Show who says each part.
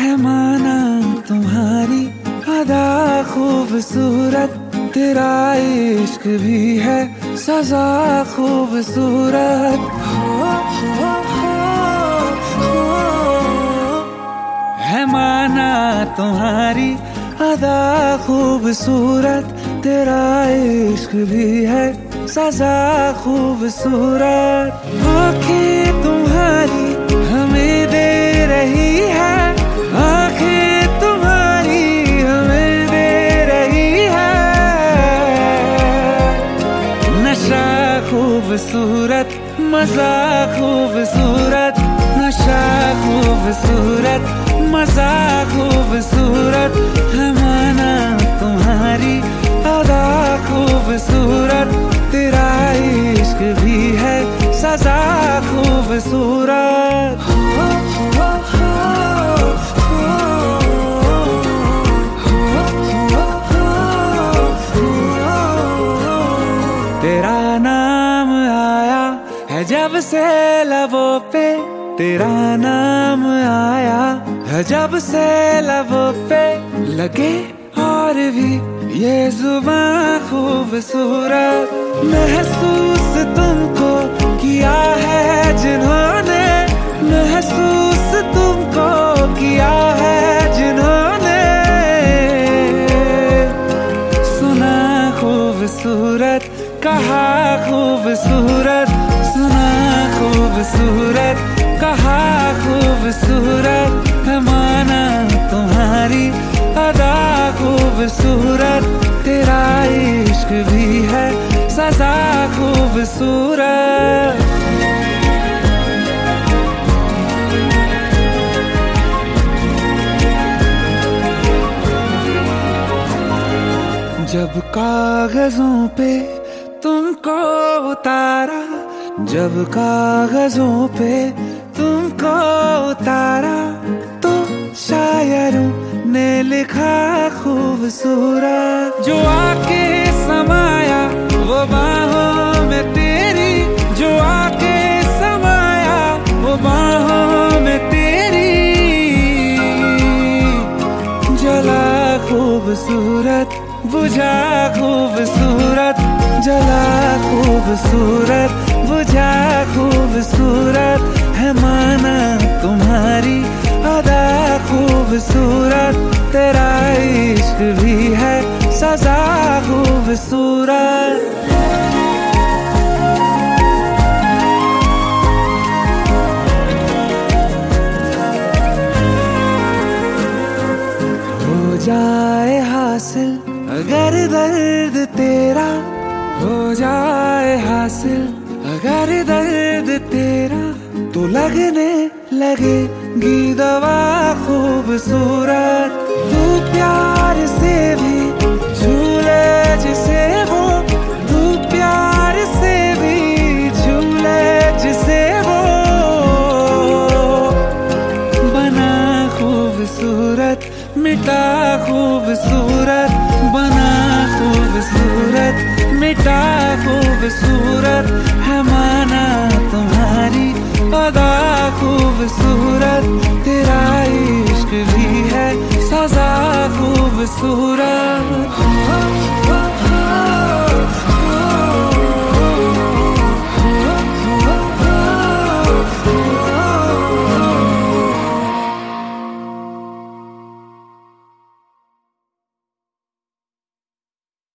Speaker 1: है माना तुम्हारी अदा खूबसूरत तेरा इश्क भी है सजा खूबसूरत। है माना तुम्हारी अदा खूबसूरत, तेरा इश्क भी है सजा खूबसूरत। आँखें तुम्हारी हमें दे रही है, आँखें तुम्हारी हमें दे रही है। नशा खूबसूरत, मज़ा खूबसूरत, नशा खूबसूरत मज़ा खूबसूरत है माना तुम्हारी अदा खूबसूरत। तेरा इश्क भी है सजा खूबसूरत। तेरा नाम आया है जब से लबों पे, तेरा नाम आया जब से लबों पे लगे और भी ये ज़ुबान खूबसूरत महसूस तुमको किया है जिन्होंने, महसूस तुमको किया है जिन्होंने। सुना खूबसूरत, कहा खूबसूरत, सुना खूबसूरत, कहा खूबसूरत। खूबसूरत, तेरा इश्क भी है सजा खूबसूरत। जब कागजों पे तुमको उतारा, जब कागजों पे तुमको उतारा तो शायरों ने लिखा खूबसूरत जो आके समाया, वो बाहों में तेरी, जो आके समाया, वो बाहों में तेरी। जला खूबसूरत, बुझा खूबसूरत, जला खूबसूरत, बुझा खूबसूरत, है माना तुम्हारी, अदा खूबसूरत, तेरा भी है, सजा खूबसूरत। हो जाए हासिल, अगर दर्द तेरा। हो जाए हासिल, अगर दर्द तेरा। तो लगने लगेगी दवा खूबसूरत। तू प्यार खूबसूरत है माना तुम्हारी अदा खूबसूरत। तेरा इश्क भी है सजा खूबसूरत।